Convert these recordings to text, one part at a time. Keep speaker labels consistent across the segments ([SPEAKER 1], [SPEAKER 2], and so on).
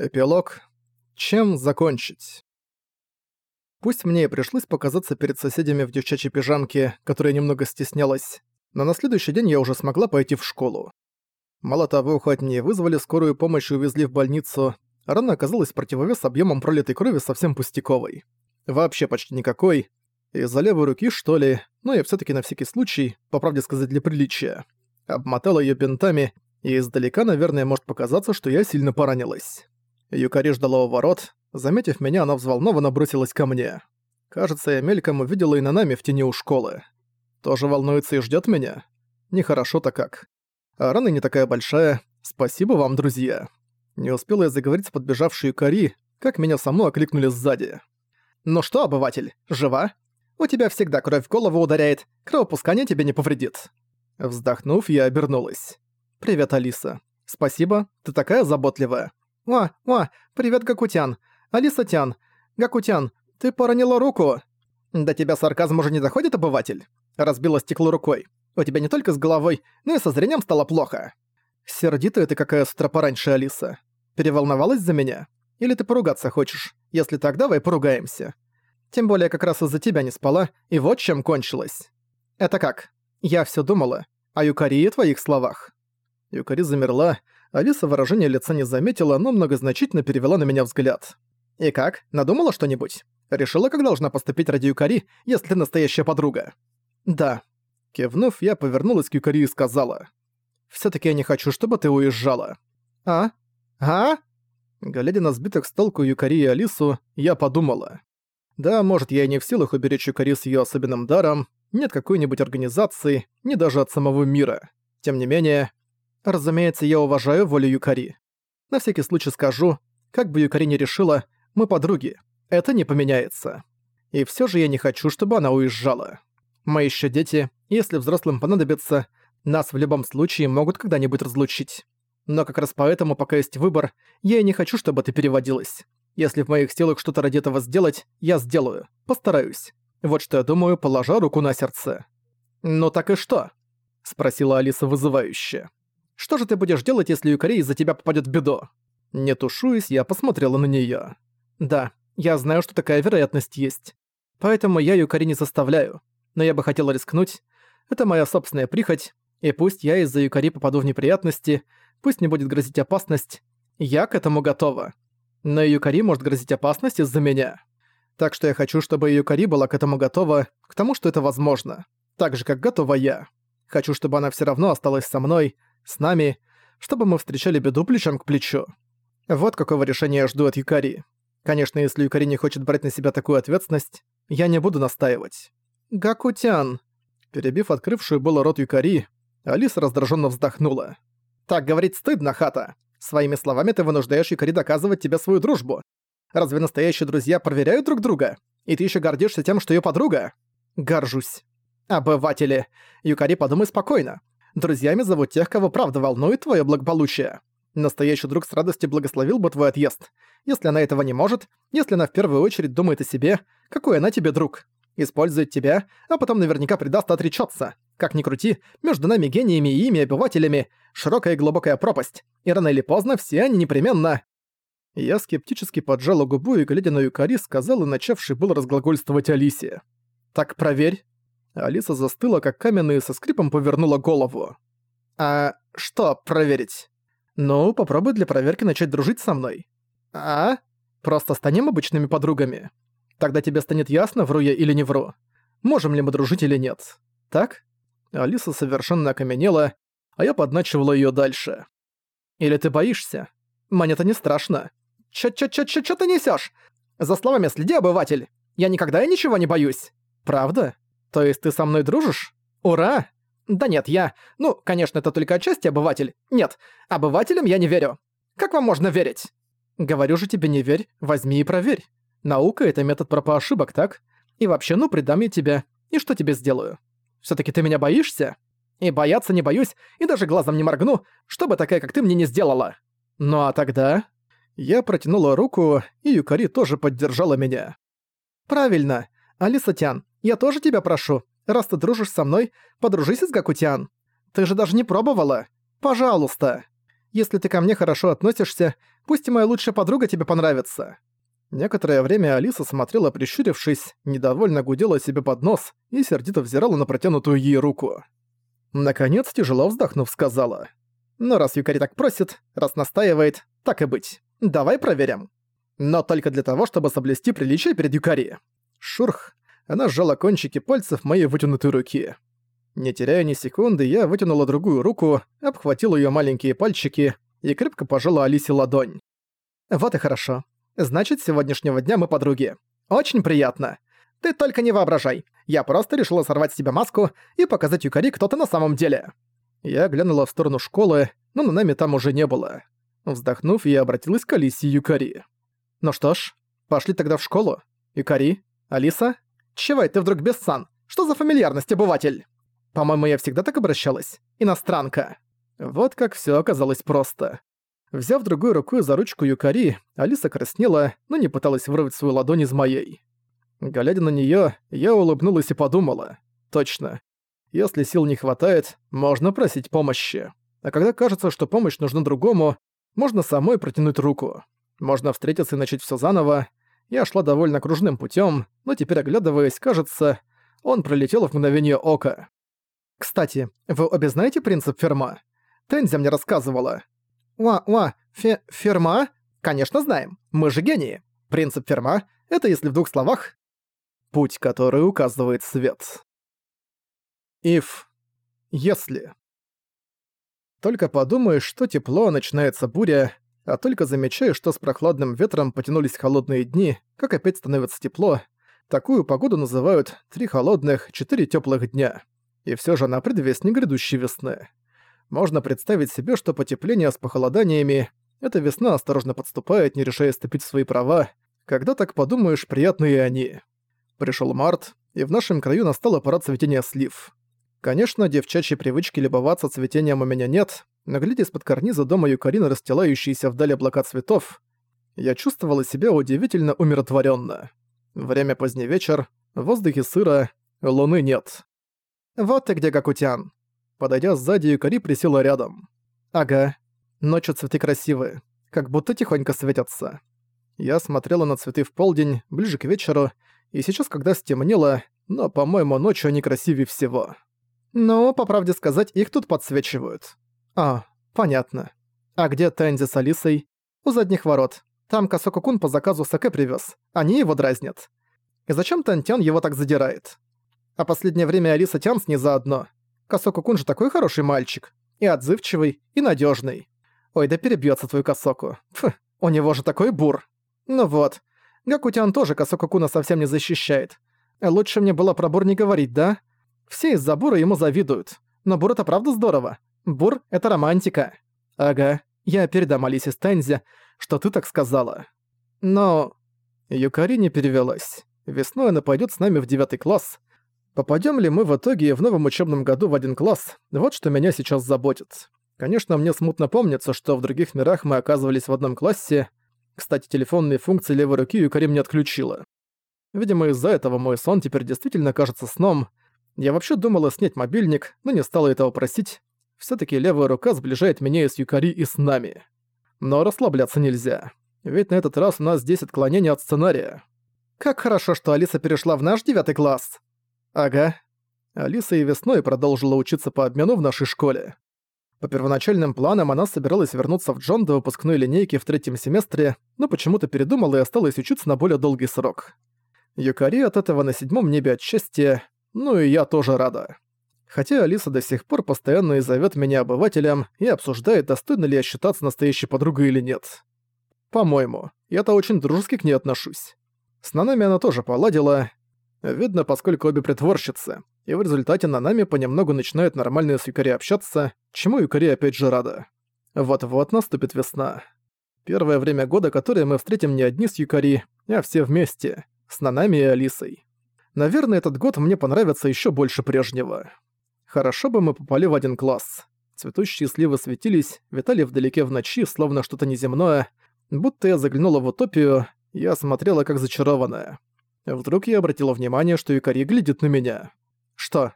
[SPEAKER 1] Эпилог. Чем закончить? Пусть мне и пришлось показаться перед соседями в девчачьей пижамке, которая немного стеснялась, но на следующий день я уже смогла пойти в школу. Мало того, хоть мне вызвали скорую помощь и увезли в больницу, рана оказалась противовес объемом пролитой крови совсем пустяковой. Вообще почти никакой. Из-за левой руки, что ли, но я все таки на всякий случай, по правде сказать для приличия, обмотала ее бинтами, и издалека, наверное, может показаться, что я сильно поранилась. Юкари ждала у ворот. Заметив меня, она взволнованно бросилась ко мне. Кажется, я мельком увидела и на нами в тени у школы. Тоже волнуется и ждет меня? Нехорошо-то как. А рана не такая большая. Спасибо вам, друзья. Не успела я заговорить с подбежавшей Юкари, как меня саму окликнули сзади. «Ну что, обыватель, жива? У тебя всегда кровь в голову ударяет, кровопускание тебе не повредит». Вздохнув, я обернулась. «Привет, Алиса. Спасибо, ты такая заботливая. «О, о, привет, Гакутян! Алиса-тян! Гакутян, ты поранила руку!» «До тебя сарказм уже не доходит, обыватель?» Разбила стекло рукой. «У тебя не только с головой, но и со зрением стало плохо». «Сердитая ты какая с утра пораньше, Алиса. Переволновалась за меня? Или ты поругаться хочешь? Если так, давай поругаемся. Тем более как раз из-за тебя не спала, и вот чем кончилось». «Это как? Я все думала. О Юкари и твоих словах». Юкари замерла, Алиса выражение лица не заметила, но многозначительно перевела на меня взгляд. «И как? Надумала что-нибудь? Решила, как должна поступить ради Юкари, если настоящая подруга?» «Да». Кивнув, я повернулась к Юкари и сказала. «Всё-таки я не хочу, чтобы ты уезжала». «А? А?» Глядя на сбитых с толку Юкари и Алису, я подумала. Да, может, я и не в силах уберечь Юкари с её особенным даром, нет какой-нибудь организации, ни даже от самого мира. Тем не менее, Разумеется, я уважаю волю Юкари. На всякий случай скажу, как бы Юкари не решила, мы подруги. Это не поменяется. И всё же я не хочу, чтобы она уезжала. Мы ещё дети, если взрослым понадобится, нас в любом случае могут когда-нибудь разлучить. Но как раз поэтому, пока есть выбор, я и не хочу, чтобы ты переводилась. Если в моих силах что-то ради этого сделать, я сделаю. Постараюсь. Вот что я думаю, положа руку на сердце. «Ну так и что?» — спросила Алиса вызывающе. Что же ты будешь делать, если Юкари из-за тебя попадет в беду?» Не тушуясь, я посмотрела на неё. «Да, я знаю, что такая вероятность есть. Поэтому я Юкари не заставляю. Но я бы хотела рискнуть. Это моя собственная прихоть. И пусть я из-за Юкари попаду в неприятности, пусть мне будет грозить опасность, я к этому готова. Но Юкари может грозить опасность из-за меня. Так что я хочу, чтобы Юкари была к этому готова, к тому, что это возможно. Так же, как готова я. Хочу, чтобы она всё равно осталась со мной, с нами, чтобы мы встречали беду плечом к плечу. Вот какого решения я жду от Юкари. Конечно, если Юкари не хочет брать на себя такую ответственность, я не буду настаивать. Гакутян. Перебив открывшую было рот Юкари, Алиса раздраженно вздохнула. «Так говорить стыдно, Хата. Своими словами ты вынуждаешь Юкари доказывать тебе свою дружбу. Разве настоящие друзья проверяют друг друга? И ты еще гордишься тем, что ее подруга?» «Горжусь». «Обыватели. Юкари, подумай спокойно. Друзьями зовут тех, кого правда волнует твое благополучие. Настоящий друг с радостью благословил бы твой отъезд. Если она этого не может, если она в первую очередь думает о себе, какой она тебе друг? Использует тебя, а потом наверняка предаст и отречётся. Как ни крути, между нами гениями и ими обывателями широкая и глубокая пропасть, и рано или поздно все они непременно... Я скептически поджала губу и, глядя на Юкари, сказал и начавший был разглагольствовать Алисе. «Так проверь, Алиса застыла, как каменная, и со скрипом повернула голову. «А что проверить?» «Ну, попробуй для проверки начать дружить со мной». «А? Просто станем обычными подругами. Тогда тебе станет ясно, вру я или не вру. Можем ли мы дружить или нет. Так?» Алиса совершенно окаменела, а я подначивала её дальше. «Или ты боишься? Мне-то не страшно. Чё-чё-чё-чё ты несёшь? За словами следи, обыватель. Я никогда и ничего не боюсь. Правда?» «То есть ты со мной дружишь? Ура!» «Да нет, я... Ну, конечно, это только отчасти обыватель. Нет, обывателям я не верю. Как вам можно верить?» «Говорю же тебе не верь, возьми и проверь. Наука — это метод проб ошибок, так? И вообще, ну, предам я тебя. И что тебе сделаю? все таки ты меня боишься? И бояться не боюсь, и даже глазом не моргну, чтобы такая, как ты, мне не сделала. Ну а тогда...» Я протянула руку, и Юкари тоже поддержала меня. «Правильно. Алиса-тян, я тоже тебя прошу, раз ты дружишь со мной, подружись с Гакутян. Ты же даже не пробовала. Пожалуйста. Если ты ко мне хорошо относишься, пусть и моя лучшая подруга тебе понравится». Некоторое время Алиса смотрела, прищурившись, недовольно гудела себе под нос и сердито взирала на протянутую ей руку. Наконец, тяжело вздохнув, сказала. «Ну, раз Юкари так просит, раз настаивает, так и быть. Давай проверим. Но только для того, чтобы соблюсти приличие перед Юкари». Шурх. Она сжала кончики пальцев моей вытянутой руки. Не теряя ни секунды, я вытянула другую руку, обхватила её маленькие пальчики и крепко пожала Алисе ладонь. «Вот и хорошо. Значит, с сегодняшнего дня мы подруги. Очень приятно. Ты только не воображай. Я просто решила сорвать с тебя маску и показать Юкари, кто ты на самом деле». Я глянула в сторону школы, но на нами там уже не было. Вздохнув, я обратилась к Алисе и Юкари. «Ну что ж, пошли тогда в школу. Юкари? Алиса? Чего ты вдруг без сан? Что за фамильярность, обыватель?» По-моему, я всегда так обращалась. Иностранка. Вот как все оказалось просто. Взяв другой рукой за ручку Юкари, Алиса краснела, но не пыталась вырвать свою ладонь из моей. Глядя на нее, я улыбнулась и подумала. Точно. Если сил не хватает, можно просить помощи. А когда кажется, что помощь нужна другому, можно самой протянуть руку. Можно встретиться и начать все заново. Я шла довольно кружным путем, но теперь оглядываясь, кажется, он пролетел в мгновение ока. Кстати, вы обе знаете принцип Ферма? Тензя мне рассказывала. Уа-уа, фе Ферма? Конечно знаем. Мы же гении. Принцип Ферма — это если в двух словах путь, который указывает свет. If. Если. Только подумаешь, что тепло, начинается буря, а только замечаешь, что с прохладным ветром потянулись холодные дни, как опять становится тепло, такую погоду называют «три холодных, четыре теплых дня» и все же на предвестник грядущей весны. Можно представить себе, что потепление с похолоданиями — эта весна осторожно подступает, не решая ступить в свои права, когда так подумаешь, приятные они. Пришел март, и в нашем краю настала пора цветения слив. Конечно, девчачьей привычки любоваться цветением у меня нет, но глядя из-под карниза дома Юкарина, расстилающиеся вдали облака цветов, я чувствовала себя удивительно умиротворенно. Время поздний вечер, в воздухе сыро, луны нет. «Вот ты где, Гакутян!» Подойдя сзади, Юкари присела рядом. «Ага. Ночью цветы красивые. Как будто тихонько светятся». Я смотрела на цветы в полдень, ближе к вечеру, и сейчас, когда стемнело, но, по-моему, ночью они красивее всего. Но, по правде сказать, их тут подсвечивают. А, понятно. А где Тэнди с Алисой? У задних ворот. Там Касоко-кун по заказу Саке привез. Они его дразнят. И зачем Тантян его так задирает? А последнее время Алиса Тян с ней заодно. Косоку-кун же такой хороший мальчик. И отзывчивый, и надежный. Ой, да перебьется твою Косоку. Фу, у него же такой бур. Ну вот. Гакутян тоже Косоку-куна совсем не защищает. Лучше мне было про бур не говорить, да? Все из-за бура ему завидуют. Но бур это правда здорово. Бур — это романтика. Ага, я передам Алисе Стензе, что ты так сказала. Но... Юкари не перевелась. Весной она пойдет с нами в девятый класс, Попадем ли мы в итоге в новом учебном году в один класс, вот что меня сейчас заботит. Конечно, мне смутно помнится, что в других мирах мы оказывались в одном классе. Кстати, телефонные функции левой руки Юкарим не отключила. Видимо, из-за этого мой сон теперь действительно кажется сном. Я вообще думала снять мобильник, но не стала этого просить. Все таки левая рука сближает меня и с Юкари, и с нами. Но расслабляться нельзя. Ведь на этот раз у нас 10 отклонений от сценария. Как хорошо, что Алиса перешла в наш девятый класс. Ага. Алиса и весной продолжила учиться по обмену в нашей школе. По первоначальным планам она собиралась вернуться в Джон до выпускной линейки в третьем семестре, но почему-то передумала и осталась учиться на более долгий срок. Юкари от этого на седьмом небе от счастья, ну и я тоже рада. Хотя Алиса до сих пор постоянно и зовёт меня обывателем и обсуждает, достойно ли я считаться настоящей подругой или нет. По-моему, я-то очень дружески к ней отношусь. С Нанами она тоже поладила, Видно, поскольку обе притворщицы, и в результате на нами понемногу начинают нормально с Юкари общаться, чему Юкари опять же рада. Вот-вот наступит весна. Первое время года, которое мы встретим не одни с Юкари, а все вместе, с Нанами и Алисой. Наверное, этот год мне понравится еще больше прежнего. Хорошо бы мы попали в один класс. Цветущие сливы светились, витали вдалеке в ночи, словно что-то неземное. Будто я заглянула в утопию, я смотрела как зачарованная. Вдруг я обратила внимание, что Юкари глядит на меня. «Что?»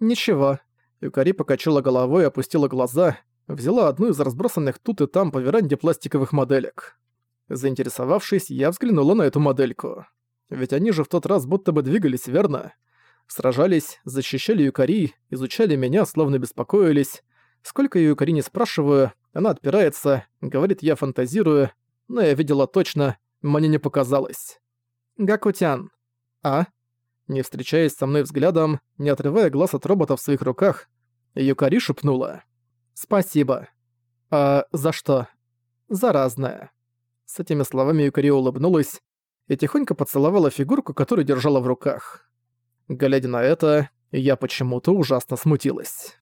[SPEAKER 1] «Ничего». Юкари покачала головой опустила глаза. взяла одну из разбросанных тут и там по веранде пластиковых моделек. Заинтересовавшись, я взглянула на эту модельку. Ведь они же в тот раз будто бы двигались, верно? Сражались, защищали Юкари, изучали меня, словно беспокоились. Сколько я Юкари не спрашиваю, она отпирается, говорит, я фантазирую, но я видела точно, мне не показалось. Гакутян. А? Не встречаясь со мной взглядом, не отрывая глаз от робота в своих руках, Юкари шепнула. «Спасибо». «А за что?» «За разное». С этими словами Юкари улыбнулась и тихонько поцеловала фигурку, которую держала в руках. Глядя на это, я почему-то ужасно смутилась.